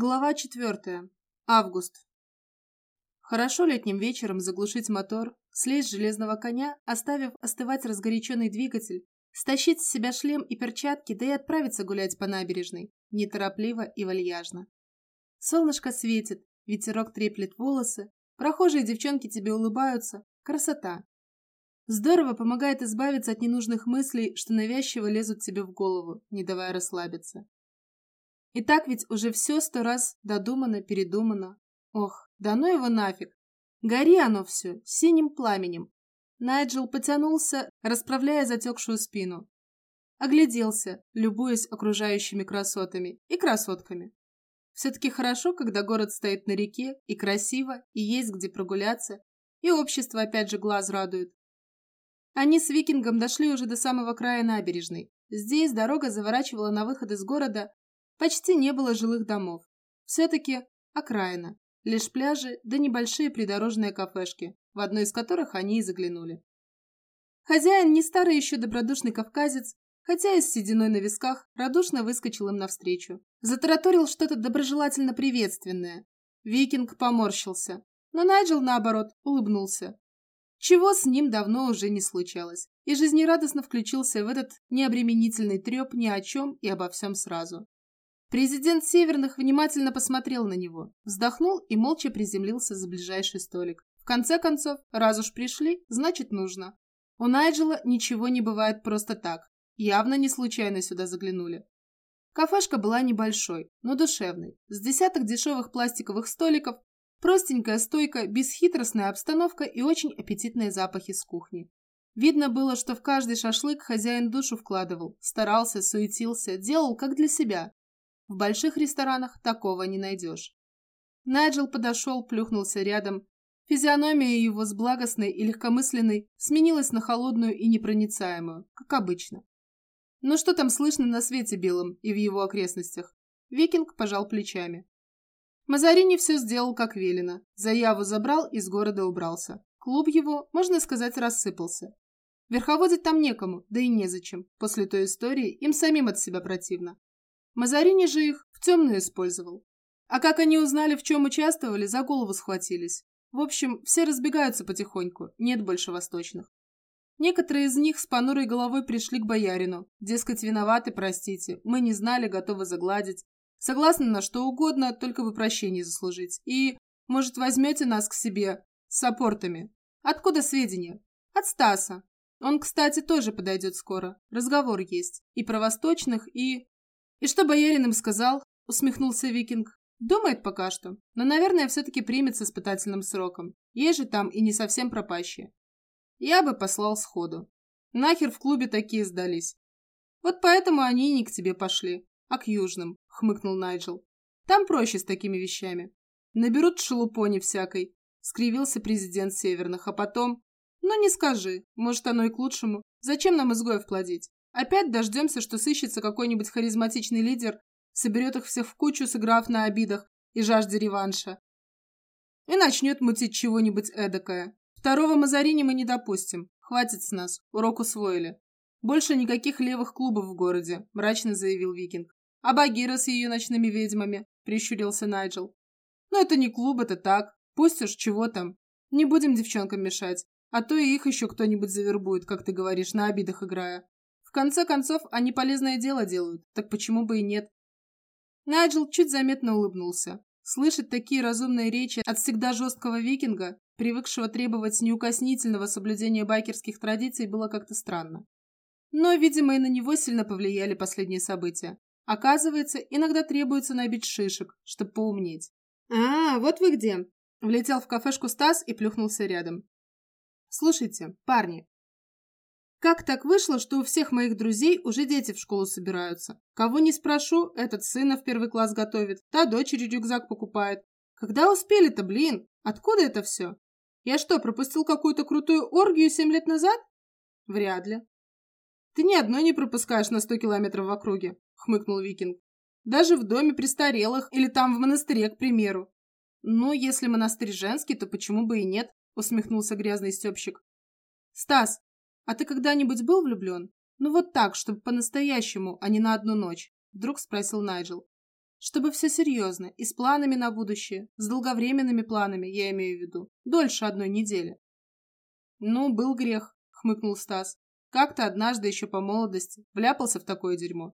Глава четвертая. Август. Хорошо летним вечером заглушить мотор, слезть с железного коня, оставив остывать разгоряченный двигатель, стащить с себя шлем и перчатки, да и отправиться гулять по набережной, неторопливо и вальяжно. Солнышко светит, ветерок треплет волосы, прохожие девчонки тебе улыбаются. Красота. Здорово помогает избавиться от ненужных мыслей, что навязчиво лезут тебе в голову, не давая расслабиться. И так ведь уже все сто раз додумано, передумано. Ох, да ну его нафиг. Гори оно все, синим пламенем. Найджел потянулся, расправляя затекшую спину. Огляделся, любуясь окружающими красотами и красотками. Все-таки хорошо, когда город стоит на реке, и красиво, и есть где прогуляться, и общество опять же глаз радует. Они с викингом дошли уже до самого края набережной. Здесь дорога заворачивала на выход из города, Почти не было жилых домов. Все-таки окраина. Лишь пляжи, да небольшие придорожные кафешки, в одну из которых они и заглянули. Хозяин, не старый еще добродушный кавказец, хотя и с сединой на висках, радушно выскочил им навстречу. Затараторил что-то доброжелательно приветственное. Викинг поморщился, но Найджел, наоборот, улыбнулся. Чего с ним давно уже не случалось, и жизнерадостно включился в этот необременительный треп ни о чем и обо всем сразу. Президент Северных внимательно посмотрел на него, вздохнул и молча приземлился за ближайший столик. В конце концов, раз уж пришли, значит нужно. У Найджела ничего не бывает просто так. Явно не случайно сюда заглянули. Кафешка была небольшой, но душевной, с десяток дешевых пластиковых столиков, простенькая стойка, бесхитростная обстановка и очень аппетитные запахи с кухни. Видно было, что в каждый шашлык хозяин душу вкладывал, старался, суетился, делал как для себя, в больших ресторанах такого не найдешь. Найджел подошел, плюхнулся рядом. Физиономия его с благостной и легкомысленной сменилась на холодную и непроницаемую, как обычно. Но что там слышно на свете белом и в его окрестностях? Викинг пожал плечами. Мазарини все сделал как велено. Заяву забрал и с города убрался. Клуб его, можно сказать, рассыпался. Верховодить там некому, да и незачем. После той истории им самим от себя противно. Мазарини же их в темную использовал. А как они узнали, в чем участвовали, за голову схватились. В общем, все разбегаются потихоньку, нет больше восточных. Некоторые из них с понурой головой пришли к боярину. Дескать, виноваты, простите, мы не знали, готовы загладить. Согласны на что угодно, только бы прощение заслужить. И, может, возьмете нас к себе с апортами. Откуда сведения? От Стаса. Он, кстати, тоже подойдет скоро. Разговор есть. И про восточных, и... «И что боярин им сказал?» – усмехнулся викинг. «Думает пока что, но, наверное, все-таки примет с испытательным сроком. Есть же там и не совсем пропащие. Я бы послал сходу. Нахер в клубе такие сдались. Вот поэтому они не к тебе пошли, а к южным», – хмыкнул Найджел. «Там проще с такими вещами. Наберут шелупони всякой», – скривился президент Северных, а потом... «Ну не скажи, может, оно и к лучшему. Зачем нам изгоев плодить? Опять дождемся, что сыщется какой-нибудь харизматичный лидер, соберет их всех в кучу, сыграв на обидах и жажде реванша. И начнет мутить чего-нибудь эдакое. Второго Мазарини мы не допустим. Хватит с нас, урок усвоили. Больше никаких левых клубов в городе, мрачно заявил Викинг. А Багира с ее ночными ведьмами, прищурился Найджел. Но это не клуб, это так. Пусть уж чего там. Не будем девчонкам мешать. А то и их еще кто-нибудь завербует, как ты говоришь, на обидах играя. Конце концов, они полезное дело делают, так почему бы и нет? Найджел чуть заметно улыбнулся. Слышать такие разумные речи от всегда жесткого викинга, привыкшего требовать неукоснительного соблюдения байкерских традиций, было как-то странно. Но, видимо, и на него сильно повлияли последние события. Оказывается, иногда требуется набить шишек, чтобы поумнеть. «А, вот вы где!» Влетел в кафешку Стас и плюхнулся рядом. «Слушайте, парни, как так вышло, что у всех моих друзей уже дети в школу собираются? Кого не спрошу, этот сына в первый класс готовит, та дочери рюкзак покупает. Когда успели-то, блин? Откуда это все? Я что, пропустил какую-то крутую оргию семь лет назад? Вряд ли. Ты ни одной не пропускаешь на сто километров в округе, хмыкнул Викинг. Даже в доме престарелых или там в монастыре, к примеру. Ну, если монастырь женский, то почему бы и нет, усмехнулся грязный степщик. Стас, «А ты когда-нибудь был влюблен? Ну вот так, чтобы по-настоящему, а не на одну ночь?» Вдруг спросил Найджел. Чтобы все серьезно, и с планами на будущее, с долговременными планами, я имею в виду, дольше одной недели. Ну, был грех, хмыкнул Стас. Как-то однажды еще по молодости вляпался в такое дерьмо.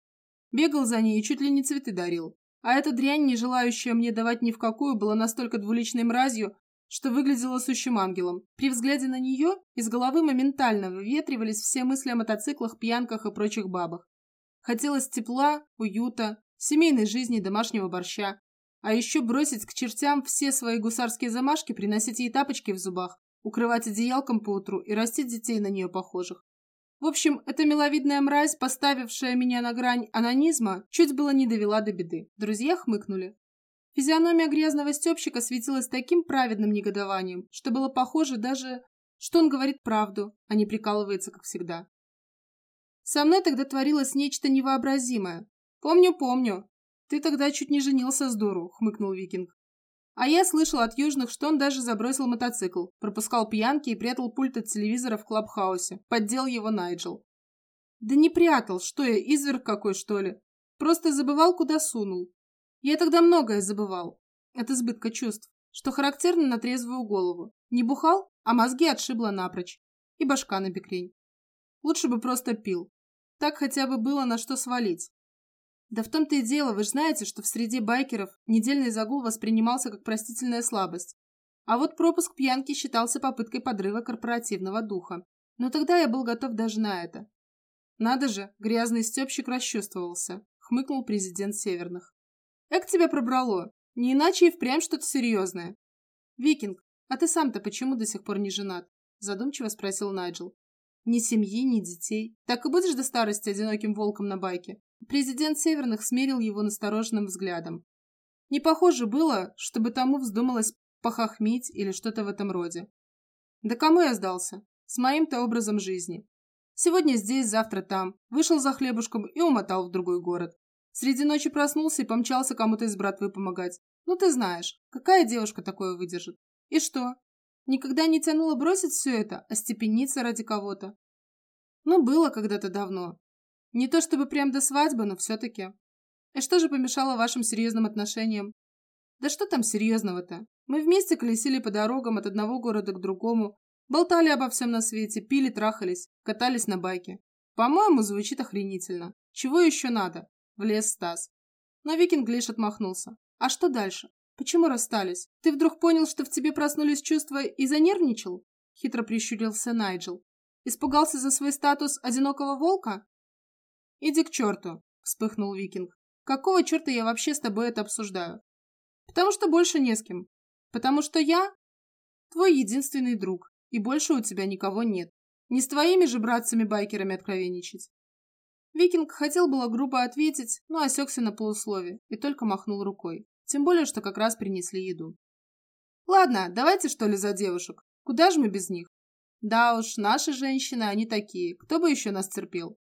Бегал за ней и чуть ли не цветы дарил. А эта дрянь, не желающая мне давать ни в какую, была настолько двуличной мразью, что выглядела сущим ангелом. При взгляде на нее из головы моментально выветривались все мысли о мотоциклах, пьянках и прочих бабах. Хотелось тепла, уюта, семейной жизни, домашнего борща. А еще бросить к чертям все свои гусарские замашки, приносить ей тапочки в зубах, укрывать одеялком по утру и растить детей на нее похожих. В общем, эта миловидная мразь, поставившая меня на грань анонизма, чуть было не довела до беды. Друзья хмыкнули. Физиономия грязного стёпщика светилась таким праведным негодованием, что было похоже даже, что он говорит правду, а не прикалывается, как всегда. Со мной тогда творилось нечто невообразимое. Помню, помню. Ты тогда чуть не женился с дуру, хмыкнул Викинг. А я слышал от южных, что он даже забросил мотоцикл, пропускал пьянки и прятал пульт от телевизора в клабхаусе. Поддел его Найджел. Да не прятал, что я, изверг какой, что ли? Просто забывал, куда сунул. Я тогда многое забывал. От избытка чувств, что характерно на трезвую голову. Не бухал, а мозги отшибло напрочь. И башка на бекрень. Лучше бы просто пил. Так хотя бы было на что свалить. Да в том-то и дело, вы же знаете, что в среде байкеров недельный загул воспринимался как простительная слабость. А вот пропуск пьянки считался попыткой подрыва корпоративного духа. Но тогда я был готов даже на это. Надо же, грязный степщик расчувствовался, хмыкнул президент Северных. Эк тебя пробрало. Не иначе и впрямь что-то серьезное. Викинг, а ты сам-то почему до сих пор не женат? Задумчиво спросил Найджел. Ни семьи, ни детей. Так и будешь до старости одиноким волком на байке? Президент Северных смерил его настороженным взглядом. Не похоже было, чтобы тому вздумалось похохмить или что-то в этом роде. Да кому я сдался? С моим-то образом жизни. Сегодня здесь, завтра там. Вышел за хлебушком и умотал в другой город. Среди ночи проснулся и помчался кому-то из братвы помогать. Ну, ты знаешь, какая девушка такое выдержит? И что? Никогда не тянуло бросить все это, а степениться ради кого-то? Ну, было когда-то давно. Не то чтобы прям до свадьбы, но все-таки. И что же помешало вашим серьезным отношениям? Да что там серьезного-то? Мы вместе колесили по дорогам от одного города к другому, болтали обо всем на свете, пили, трахались, катались на байке. По-моему, звучит охренительно. Чего еще надо? Влез Стас. Но викинг лишь отмахнулся. А что дальше? Почему расстались? Ты вдруг понял, что в тебе проснулись чувства и занервничал? Хитро прищурился Найджел. Испугался за свой статус одинокого волка? Иди к черту, вспыхнул викинг. Какого черта я вообще с тобой это обсуждаю? Потому что больше не с кем. Потому что я твой единственный друг, и больше у тебя никого нет. Не с твоими же братцами-байкерами откровенничать. Викинг хотел было грубо ответить, но осекся на полуслове и только махнул рукой. Тем более, что как раз принесли еду. Ладно, давайте что ли за девушек. Куда же мы без них? Да уж, наши женщины, они такие. Кто бы еще нас терпел?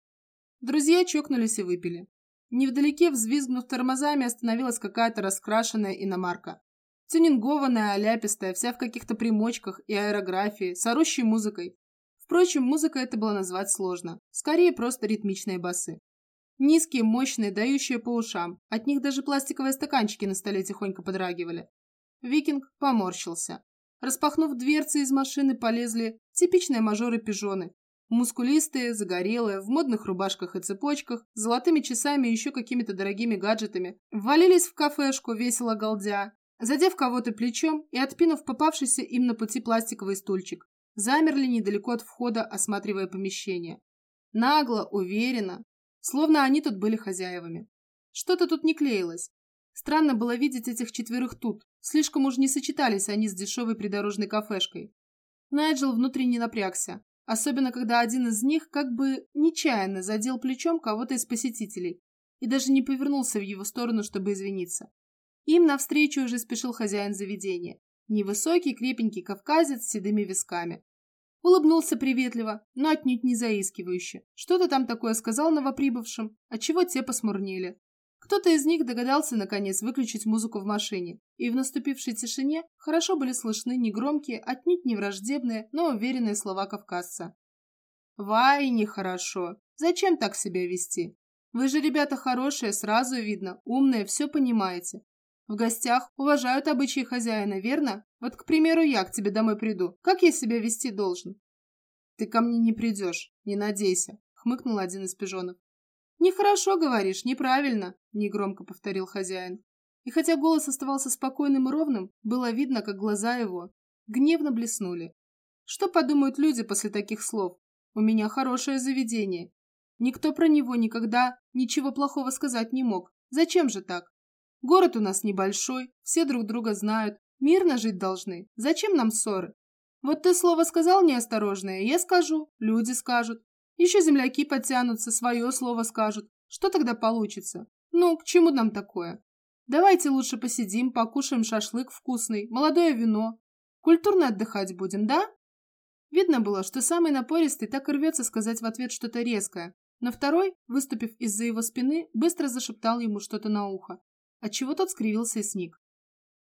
Друзья чокнулись и выпили. Невдалеке, взвизгнув тормозами, остановилась какая-то раскрашенная иномарка. Тюнингованная, оляпистая, вся в каких-то примочках и аэрографии, с орущей музыкой, Впрочем, музыка это было назвать сложно. Скорее, просто ритмичные басы. Низкие, мощные, дающие по ушам. От них даже пластиковые стаканчики на столе тихонько подрагивали. Викинг поморщился. Распахнув дверцы из машины, полезли типичные мажоры-пижоны. Мускулистые, загорелые, в модных рубашках и цепочках, с золотыми часами и еще какими-то дорогими гаджетами. Ввалились в кафешку, весело галдя, задев кого-то плечом и отпинув попавшийся им на пути пластиковый стульчик замерли недалеко от входа, осматривая помещение. Нагло, уверенно, словно они тут были хозяевами. Что-то тут не клеилось. Странно было видеть этих четверых тут. Слишком уж не сочетались они с дешевой придорожной кафешкой. Найджел внутренне напрягся, особенно когда один из них как бы нечаянно задел плечом кого-то из посетителей и даже не повернулся в его сторону, чтобы извиниться. Им навстречу уже спешил хозяин заведения. Невысокий, крепенький кавказец с седыми висками. Улыбнулся приветливо, но отнюдь не заискивающе. Что-то там такое сказал новоприбывшим, отчего те посмурнели. Кто-то из них догадался, наконец, выключить музыку в машине, и в наступившей тишине хорошо были слышны негромкие, отнюдь не враждебные, но уверенные слова кавказца. «Вай, нехорошо. Зачем так себя вести? Вы же ребята хорошие, сразу видно, умные, все понимаете. В гостях уважают обычаи хозяина, верно? Вот, к примеру, я к тебе домой приду. Как я себя вести должен? Ты ко мне не придешь, не надейся, хмыкнул один из пижонов. Нехорошо говоришь, неправильно, негромко повторил хозяин. И хотя голос оставался спокойным и ровным, было видно, как глаза его гневно блеснули. Что подумают люди после таких слов? У меня хорошее заведение. Никто про него никогда ничего плохого сказать не мог. Зачем же так? Город у нас небольшой, все друг друга знают, мирно жить должны. Зачем нам ссоры? Вот ты слово сказал неосторожное, я скажу, люди скажут. Еще земляки подтянутся, свое слово скажут. Что тогда получится? Ну, к чему нам такое? Давайте лучше посидим, покушаем шашлык вкусный, молодое вино. Культурно отдыхать будем, да? Видно было, что самый напористый так и рвется сказать в ответ что-то резкое, но второй, выступив из-за его спины, быстро зашептал ему что-то на ухо отчего тот скривился и сник.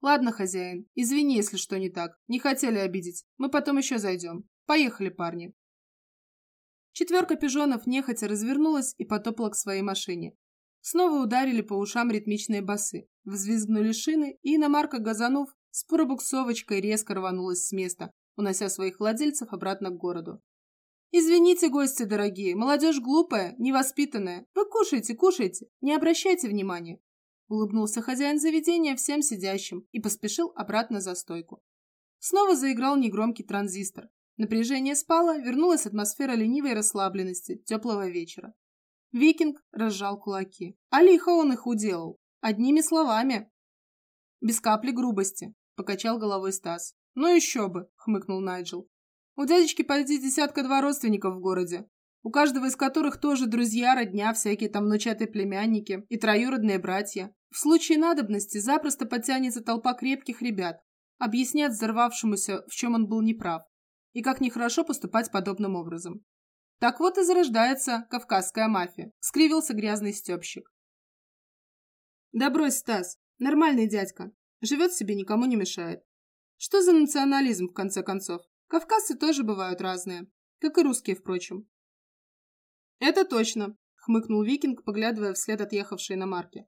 «Ладно, хозяин, извини, если что не так. Не хотели обидеть. Мы потом еще зайдем. Поехали, парни». Четверка пижонов нехотя развернулась и потопала к своей машине. Снова ударили по ушам ритмичные басы, взвизгнули шины, и иномарка, газанув, с пробуксовочкой резко рванулась с места, унося своих владельцев обратно к городу. «Извините, гости дорогие, молодежь глупая, невоспитанная. Вы кушайте, кушайте, не обращайте внимания. Улыбнулся хозяин заведения всем сидящим и поспешил обратно за стойку. Снова заиграл негромкий транзистор. Напряжение спало, вернулась атмосфера ленивой расслабленности, теплого вечера. Викинг разжал кулаки. А лихо он их уделал. Одними словами. Без капли грубости, покачал головой Стас. Ну еще бы, хмыкнул Найджел. У дядечки почти десятка-два родственников в городе у каждого из которых тоже друзья, родня, всякие там внучатые племянники и троюродные братья. В случае надобности запросто подтянется толпа крепких ребят, объяснят взорвавшемуся, в чем он был неправ, и как нехорошо поступать подобным образом. Так вот и зарождается кавказская мафия, скривился грязный степщик. Да брось, Стас, нормальный дядька, живет себе, никому не мешает. Что за национализм, в конце концов? Кавказцы тоже бывают разные, как и русские, впрочем. «Это точно», — хмыкнул Викинг, поглядывая вслед отъехавшей на марке.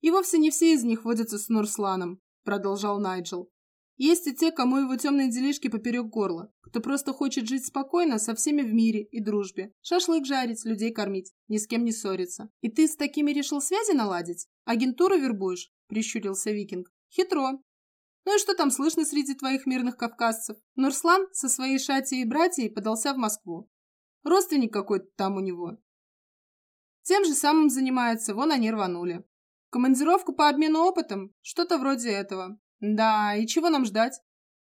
«И вовсе не все из них водятся с Нурсланом», — продолжал Найджел. «Есть и те, кому его темные делишки поперек горла, кто просто хочет жить спокойно со всеми в мире и дружбе, шашлык жарить, людей кормить, ни с кем не ссориться. И ты с такими решил связи наладить? Агентуру вербуешь?» — прищурился Викинг. «Хитро. Ну и что там слышно среди твоих мирных кавказцев? Нурслан со своей шатией и братьей подался в Москву. Родственник какой-то там у него. Тем же самым занимается, вон они рванули. Командировку по обмену опытом? Что-то вроде этого. Да, и чего нам ждать?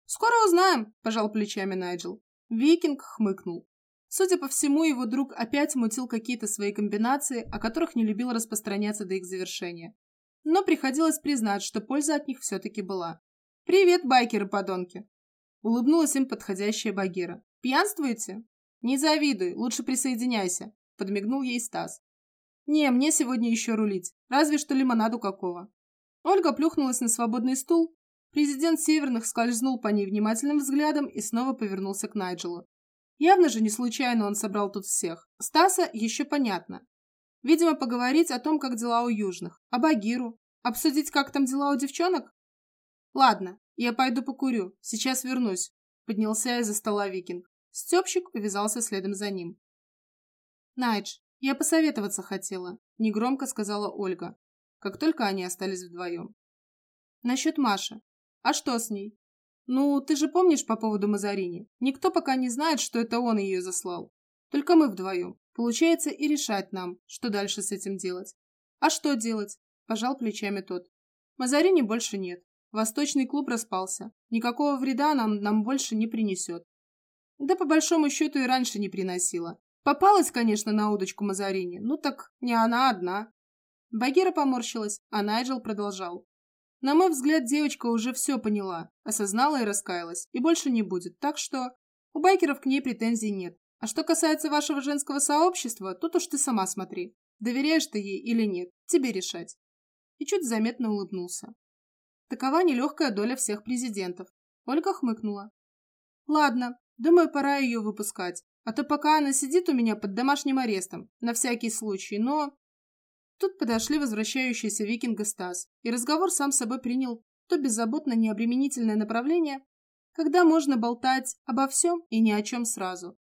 Скоро узнаем, пожал плечами Найджел. Викинг хмыкнул. Судя по всему, его друг опять мутил какие-то свои комбинации, о которых не любил распространяться до их завершения. Но приходилось признать, что польза от них все-таки была. «Привет, байкеры-подонки!» Улыбнулась им подходящая Багира. «Пьянствуете? «Не завидуй, лучше присоединяйся», — подмигнул ей Стас. «Не, мне сегодня еще рулить, разве что лимонаду какого». Ольга плюхнулась на свободный стул. Президент Северных скользнул по ней внимательным взглядом и снова повернулся к Найджелу. Явно же не случайно он собрал тут всех. Стаса еще понятно. Видимо, поговорить о том, как дела у Южных. А Багиру? Обсудить, как там дела у девчонок? Ладно, я пойду покурю. Сейчас вернусь. Поднялся из-за стола викинг. Степщик увязался следом за ним. «Найдж, я посоветоваться хотела», — негромко сказала Ольга, как только они остались вдвоем. «Насчет Маши. А что с ней?» «Ну, ты же помнишь по поводу Мазарини? Никто пока не знает, что это он ее заслал. Только мы вдвоем. Получается и решать нам, что дальше с этим делать». «А что делать?» – пожал плечами тот. «Мазарини больше нет. Восточный клуб распался. Никакого вреда нам, нам больше не принесет. Да по большому счету и раньше не приносила. Попалась, конечно, на удочку Мазарини, ну так не она одна. Багира поморщилась, а Найджел продолжал. На мой взгляд, девочка уже все поняла, осознала и раскаялась, и больше не будет, так что у байкеров к ней претензий нет. А что касается вашего женского сообщества, тут уж ты сама смотри. Доверяешь ты ей или нет, тебе решать. И чуть заметно улыбнулся. Такова нелегкая доля всех президентов. Ольга хмыкнула. Ладно, Думаю, пора ее выпускать. А то пока она сидит у меня под домашним арестом, на всякий случай, но... Тут подошли возвращающиеся викинга Стас, и разговор сам собой принял то беззаботно необременительное направление, когда можно болтать обо всем и ни о чем сразу.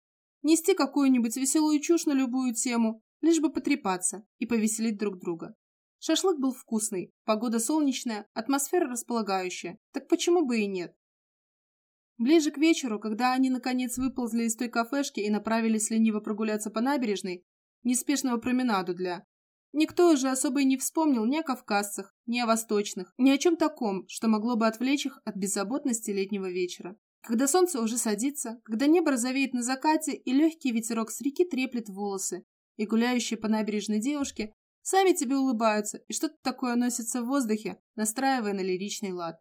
Нести какую-нибудь веселую чушь на любую тему, лишь бы потрепаться и повеселить друг друга. Шашлык был вкусный, погода солнечная, атмосфера располагающая, так почему бы и нет? Ближе к вечеру, когда они наконец выползли из той кафешки и направились лениво прогуляться по набережной, неспешного променаду для Никто уже особо и не вспомнил ни о кавказцах, ни о восточных, ни о чем таком, что могло бы отвлечь их от беззаботности летнего вечера. Когда солнце уже садится, когда небо розовеет на закате и легкий ветерок с реки треплет волосы, и гуляющие по набережной девушки сами тебе улыбаются, и что-то такое носится в воздухе, настраивая на лиричный лад.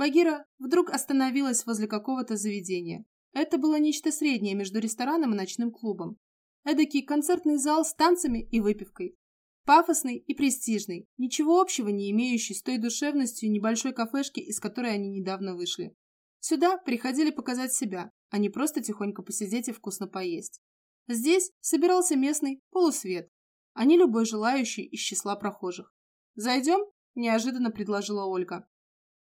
Багира вдруг остановилась возле какого-то заведения. Это было нечто среднее между рестораном и ночным клубом. Эдакий концертный зал с танцами и выпивкой, Пафосный и престижный, ничего общего не имеющий с той душевностью небольшой кафешки, из которой они недавно вышли. Сюда приходили показать себя, а не просто тихонько посидеть и вкусно поесть. Здесь собирался местный полусвет, а не любой желающий из числа прохожих. «Зайдем?» – неожиданно предложила Ольга.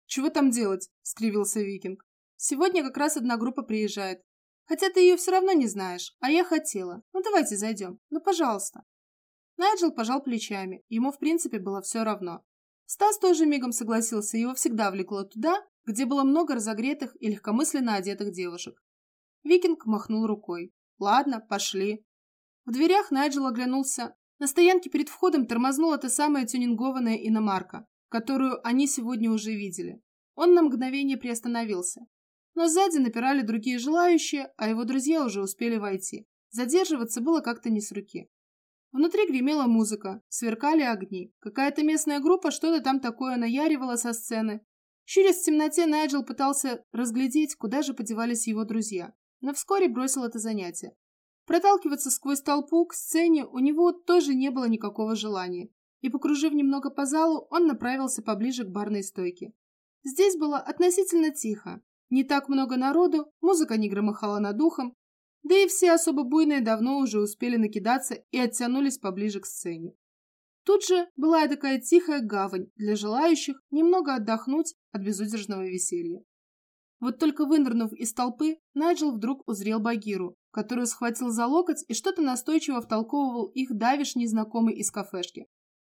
«Чего там делать?» – скривился Викинг. «Сегодня как раз одна группа приезжает. Хотя ты ее все равно не знаешь, а я хотела. Ну давайте зайдем. Ну пожалуйста». Найджел пожал плечами, ему в принципе было все равно. Стас тоже мигом согласился, его всегда влекло туда, где было много разогретых и легкомысленно одетых девушек. Викинг махнул рукой. «Ладно, пошли». В дверях Найджел оглянулся. На стоянке перед входом тормознула та самая тюнингованная иномарка, которую они сегодня уже видели. Он на мгновение приостановился. Но сзади напирали другие желающие, а его друзья уже успели войти. Задерживаться было как-то не с руки. Внутри гремела музыка, сверкали огни. Какая-то местная группа что-то там такое наяривала со сцены. Щурясь в темноте, Найджел пытался разглядеть, куда же подевались его друзья, но вскоре бросил это занятие. Проталкиваться сквозь толпу к сцене у него тоже не было никакого желания, и, покружив немного по залу, он направился поближе к барной стойке. Здесь было относительно тихо. Не так много народу, музыка не громыхала над ухом, да и все особо буйные давно уже успели накидаться и оттянулись поближе к сцене. Тут же была такая тихая гавань для желающих немного отдохнуть от безудержного веселья. Вот только вынырнув из толпы, Найджел вдруг узрел Багиру, которую схватил за локоть и что-то настойчиво втолковывал их давишь незнакомый из кафешки.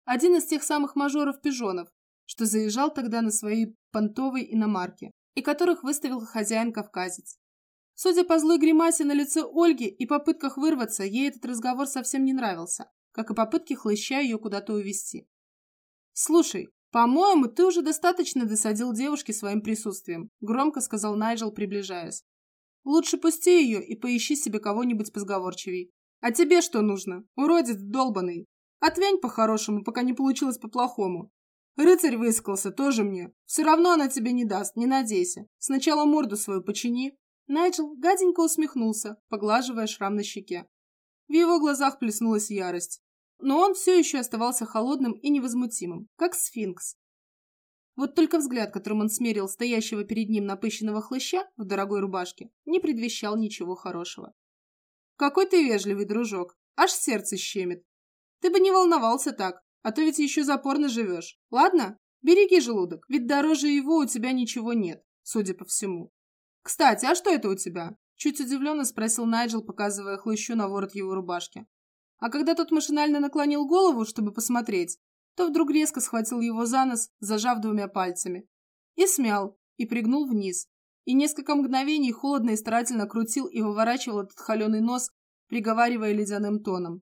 Один из тех самых мажоров-пижонов, что заезжал тогда на своей понтовой иномарке, и которых выставил хозяин-кавказец. Судя по злой гримасе на лице Ольги и попытках вырваться, ей этот разговор совсем не нравился, как и попытки хлыща ее куда-то увести. «Слушай, по-моему, ты уже достаточно досадил девушке своим присутствием», громко сказал Найджел, приближаясь. «Лучше пусти ее и поищи себе кого-нибудь позговорчивей. А тебе что нужно, уродец долбанный? Отвянь по-хорошему, пока не получилось по-плохому. Рыцарь выискался, тоже мне. Все равно она тебе не даст, не надейся. Сначала морду свою почини, Найджел гаденько усмехнулся, поглаживая шрам на щеке. В его глазах плеснулась ярость. Но он все еще оставался холодным и невозмутимым, как сфинкс. Вот только взгляд, которым он смерил стоящего перед ним напыщенного хлыща в дорогой рубашке, не предвещал ничего хорошего. «Какой ты вежливый, дружок! Аж сердце щемит! Ты бы не волновался так, а то ведь еще запорно живешь. Ладно? Береги желудок, ведь дороже его у тебя ничего нет, судя по всему. «Кстати, а что это у тебя?» Чуть удивленно спросил Найджел, показывая хлыщу на ворот его рубашки. А когда тот машинально наклонил голову, чтобы посмотреть, то вдруг резко схватил его за нос, зажав двумя пальцами. И смял, и пригнул вниз. И несколько мгновений холодно и старательно крутил и выворачивал этот холеный нос, приговаривая ледяным тоном.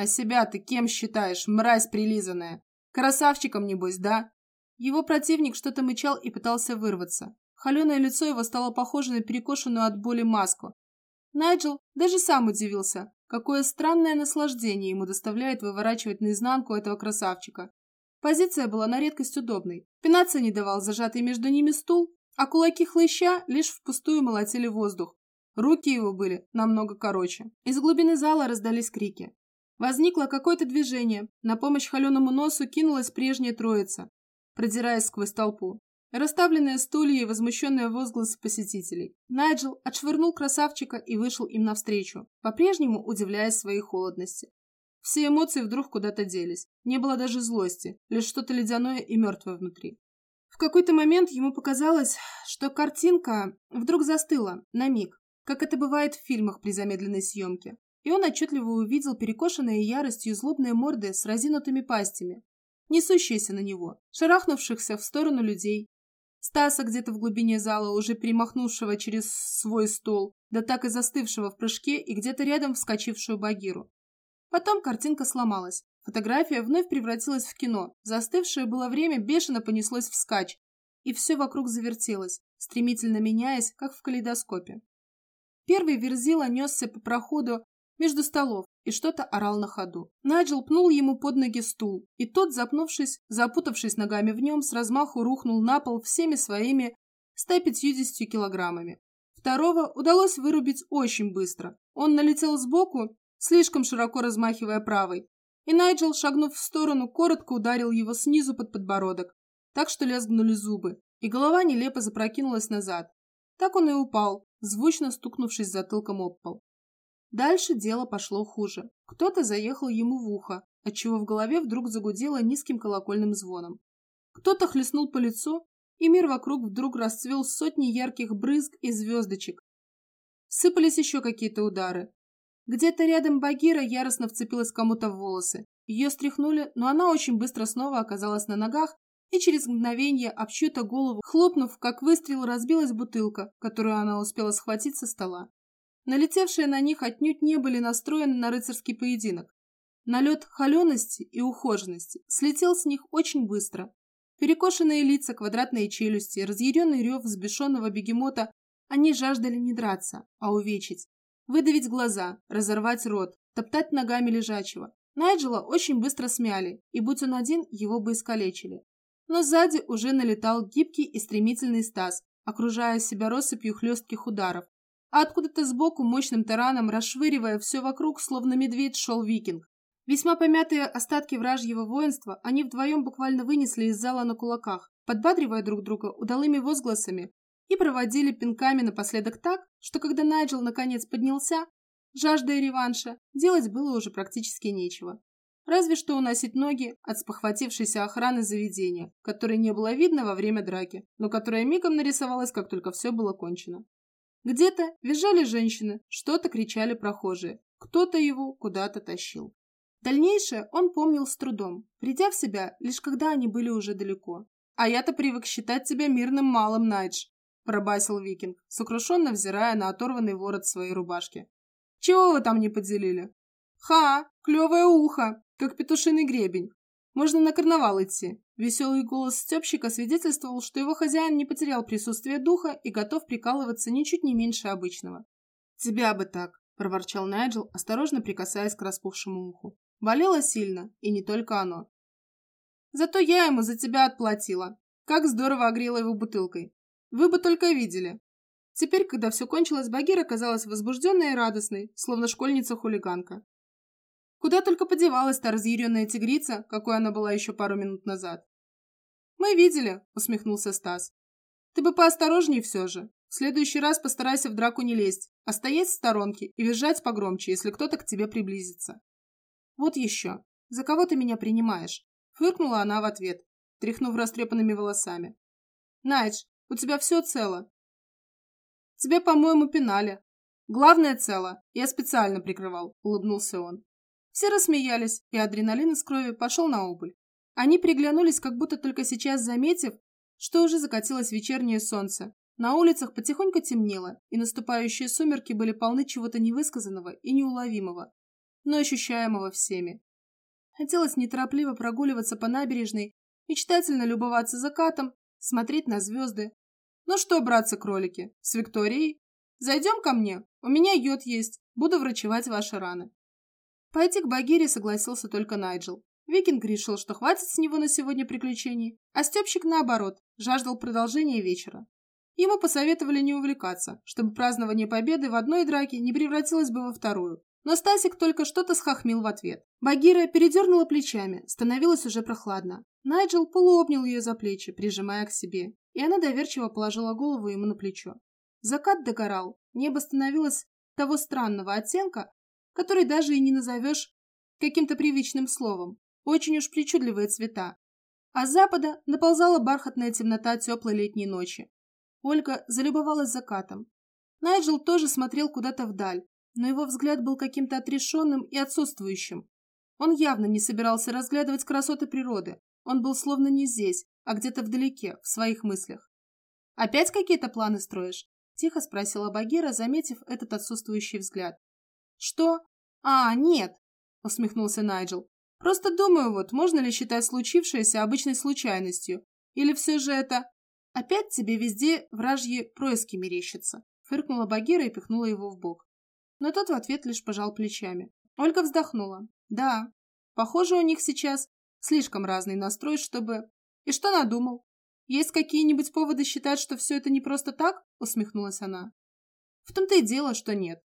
«А себя ты кем считаешь, мразь прилизанная? Красавчиком, небось, да?» Его противник что-то мычал и пытался вырваться. Холеное лицо его стало похоже на перекошенную от боли маску. Найджел даже сам удивился, какое странное наслаждение ему доставляет выворачивать наизнанку этого красавчика. Позиция была на редкость удобной. Пинаться не давал зажатый между ними стул, а кулаки хлыща лишь впустую молотили воздух. Руки его были намного короче. Из глубины зала раздались крики. Возникло какое-то движение. На помощь холеному носу кинулась прежняя троица, продираясь сквозь толпу. Расставленные стулья и возмущенные возгласы посетителей. Найджел отшвырнул красавчика и вышел им навстречу, по-прежнему удивляясь своей холодности. Все эмоции вдруг куда-то делись. Не было даже злости, лишь что-то ледяное и мертвое внутри. В какой-то момент ему показалось, что картинка вдруг застыла, на миг, как это бывает в фильмах при замедленной съемке. И он отчетливо увидел перекошенные яростью злобные морды с разинутыми пастями, несущиеся на него, шарахнувшихся в сторону людей. Стаса где-то в глубине зала, уже перемахнувшего через свой стол, да так и застывшего в прыжке и где-то рядом вскочившую Багиру. Потом картинка сломалась. Фотография вновь превратилась в кино. Застывшее было время бешено понеслось вскачь, и все вокруг завертелось, стремительно меняясь, как в калейдоскопе. Первый верзила несся по проходу между столов и что-то орал на ходу. Найджел пнул ему под ноги стул, и тот, запнувшись, запутавшись ногами в нем, с размаху рухнул на пол всеми своими 150 килограммами. Второго удалось вырубить очень быстро. Он налетел сбоку, слишком широко размахивая правой, и Найджел, шагнув в сторону, коротко ударил его снизу под подбородок, так что лязгнули зубы, и голова нелепо запрокинулась назад. Так он и упал, звучно стукнувшись затылком об пол. Дальше дело пошло хуже. Кто-то заехал ему в ухо, отчего в голове вдруг загудело низким колокольным звоном. Кто-то хлестнул по лицу, и мир вокруг вдруг расцвел сотни ярких брызг и звездочек. Сыпались еще какие-то удары. Где-то рядом Багира яростно вцепилась кому-то в волосы. Ее стряхнули, но она очень быстро снова оказалась на ногах, и через мгновение об чью-то голову, хлопнув, как выстрел, разбилась бутылка, которую она успела схватить со стола. Налетевшие на них отнюдь не были настроены на рыцарский поединок. Налет холености и ухоженности слетел с них очень быстро. Перекошенные лица, квадратные челюсти, разъяренный рев взбешенного бегемота, они жаждали не драться, а увечить. Выдавить глаза, разорвать рот, топтать ногами лежачего. Найджела очень быстро смяли, и будь он один, его бы искалечили. Но сзади уже налетал гибкий и стремительный Стас, окружая себя россыпью хлестких ударов, а откуда-то сбоку мощным тараном, расшвыривая все вокруг, словно медведь, шел викинг. Весьма помятые остатки вражьего воинства они вдвоем буквально вынесли из зала на кулаках, подбадривая друг друга удалыми возгласами и проводили пинками напоследок так, что когда Найджел наконец поднялся, жаждая реванша, делать было уже практически нечего. Разве что уносить ноги от спохватившейся охраны заведения, которой не было видно во время драки, но которая мигом нарисовалась, как только все было кончено. Где-то визжали женщины, что-то кричали прохожие, кто-то его куда-то тащил. Дальнейшее он помнил с трудом, придя в себя, лишь когда они были уже далеко. «А я-то привык считать тебя мирным малым, Найдж», – пробасил викинг, сокрушенно взирая на оторванный ворот своей рубашки. «Чего вы там не поделили?» «Ха, клевое ухо, как петушиный гребень. Можно на карнавал идти. Веселый голос Степщика свидетельствовал, что его хозяин не потерял присутствие духа и готов прикалываться ничуть не меньше обычного. «Тебя бы так!» – проворчал Найджел, осторожно прикасаясь к распухшему уху. Болело сильно, и не только оно. «Зато я ему за тебя отплатила. Как здорово огрела его бутылкой. Вы бы только видели!» Теперь, когда все кончилось, Багира казалась возбужденной и радостной, словно школьница-хулиганка. Куда только подевалась та разъяренная тигрица, какой она была еще пару минут назад. «Мы видели», — усмехнулся Стас. «Ты бы поосторожней все же. В следующий раз постарайся в драку не лезть, а стоять в сторонке и визжать погромче, если кто-то к тебе приблизится». «Вот еще. За кого ты меня принимаешь?» Фыркнула она в ответ, тряхнув растрепанными волосами. «Найдж, у тебя все цело?» «Тебя, по-моему, пинали. Главное цело. Я специально прикрывал», — улыбнулся он. Все рассмеялись, и адреналин из крови пошел на убыль. Они приглянулись, как будто только сейчас заметив, что уже закатилось вечернее солнце. На улицах потихоньку темнело, и наступающие сумерки были полны чего-то невысказанного и неуловимого, но ощущаемого всеми. Хотелось неторопливо прогуливаться по набережной, мечтательно любоваться закатом, смотреть на звезды. Ну что, братцы-кролики, с Викторией? Зайдем ко мне, у меня йод есть, буду врачевать ваши раны. Пойти к Багире согласился только Найджел. Викинг решил, что хватит с него на сегодня приключений, а Степщик, наоборот, жаждал продолжения вечера. Ему посоветовали не увлекаться, чтобы празднование победы в одной драке не превратилось бы во вторую. Но Стасик только что-то схохмил в ответ. Багира передернула плечами, становилось уже прохладно. Найджел полуобнял ее за плечи, прижимая к себе, и она доверчиво положила голову ему на плечо. Закат догорал, небо становилось того странного оттенка, который даже и не назовешь каким-то привычным словом. Очень уж причудливые цвета. А с запада наползала бархатная темнота теплой летней ночи. Ольга залюбовалась закатом. Найджел тоже смотрел куда-то вдаль, но его взгляд был каким-то отрешенным и отсутствующим. Он явно не собирался разглядывать красоты природы. Он был словно не здесь, а где-то вдалеке, в своих мыслях. «Опять какие-то планы строишь?» – тихо спросила Багира, заметив этот отсутствующий взгляд. «Что? А, нет!» – усмехнулся Найджел. «Просто думаю, вот, можно ли считать случившееся обычной случайностью? Или все же это... Опять тебе везде вражьи происки мерещатся?» Фыркнула Багира и пихнула его в бок. Но тот в ответ лишь пожал плечами. Ольга вздохнула. «Да, похоже, у них сейчас слишком разный настрой, чтобы...» «И что надумал? Есть какие-нибудь поводы считать, что все это не просто так?» Усмехнулась она. «В том-то и дело, что нет.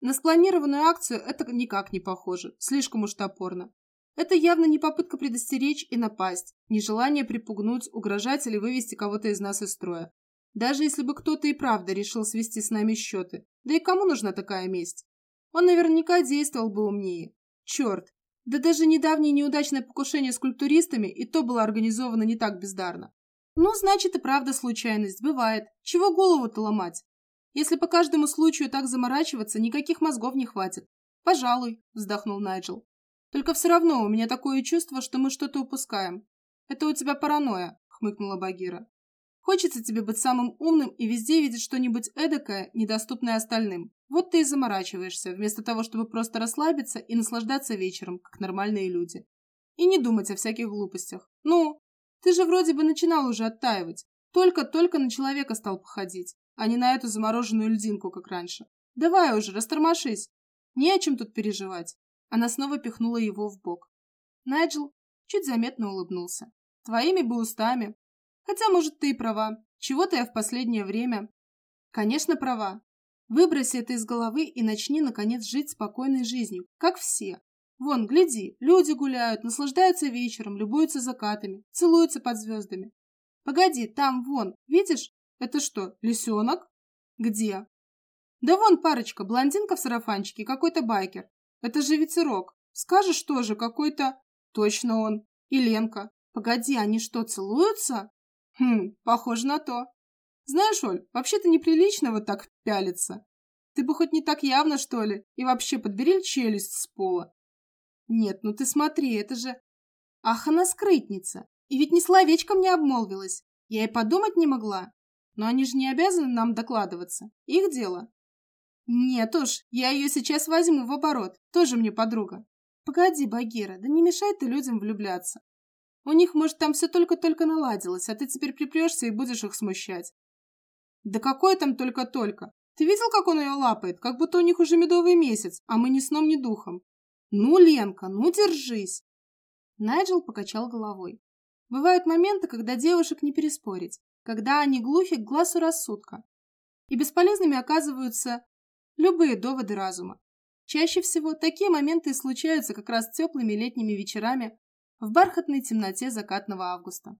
На спланированную акцию это никак не похоже, слишком уж топорно. Это явно не попытка предостеречь и напасть, не желание припугнуть, угрожать или вывести кого-то из нас из строя. Даже если бы кто-то и правда решил свести с нами счеты. Да и кому нужна такая месть? Он наверняка действовал бы умнее. Черт! Да даже недавнее неудачное покушение с культуристами и то было организовано не так бездарно. Ну, значит и правда случайность, бывает. Чего голову-то ломать? Если по каждому случаю так заморачиваться, никаких мозгов не хватит. Пожалуй, вздохнул Найджел. Только все равно у меня такое чувство, что мы что-то упускаем. Это у тебя паранойя, хмыкнула Багира. Хочется тебе быть самым умным и везде видеть что-нибудь эдакое, недоступное остальным. Вот ты и заморачиваешься, вместо того, чтобы просто расслабиться и наслаждаться вечером, как нормальные люди. И не думать о всяких глупостях. Ну, ты же вроде бы начинал уже оттаивать. Только-только на человека стал походить, а не на эту замороженную льдинку, как раньше. Давай уже, растормошись. Не о чем тут переживать. Она снова пихнула его в бок. Найджел чуть заметно улыбнулся. Твоими бы устами, Хотя, может, ты и права. Чего-то я в последнее время... Конечно, права. Выброси это из головы и начни, наконец, жить спокойной жизнью, как все. Вон, гляди, люди гуляют, наслаждаются вечером, любуются закатами, целуются под звездами. Погоди, там, вон, видишь? Это что, лисенок? Где? Да вон парочка, блондинка в сарафанчике, какой-то байкер. Это же ветерок. Скажешь тоже, какой-то... Точно он. И Ленка. Погоди, они что, целуются? Хм, похоже на то. Знаешь, Оль, вообще-то неприлично вот так пялиться. Ты бы хоть не так явно, что ли? И вообще подбери челюсть с пола. Нет, ну ты смотри, это же... Ах, она скрытница. И ведь ни словечком не обмолвилась. Я и подумать не могла. Но они же не обязаны нам докладываться. Их дело. Нет уж, я ее сейчас возьму в оборот. Тоже мне подруга. Погоди, Багира, да не мешай ты людям влюбляться. У них, может, там все только-только наладилось, а ты теперь припрешься и будешь их смущать. Да какое там только-только? Ты видел, как он ее лапает? Как будто у них уже медовый месяц, а мы ни сном, ни духом. Ну, Ленка, ну держись. Найджел покачал головой. Бывают моменты, когда девушек не переспорить, когда они глухи к глазу рассудка. И бесполезными оказываются любые доводы разума. Чаще всего такие моменты случаются как раз теплыми летними вечерами в бархатной темноте закатного августа.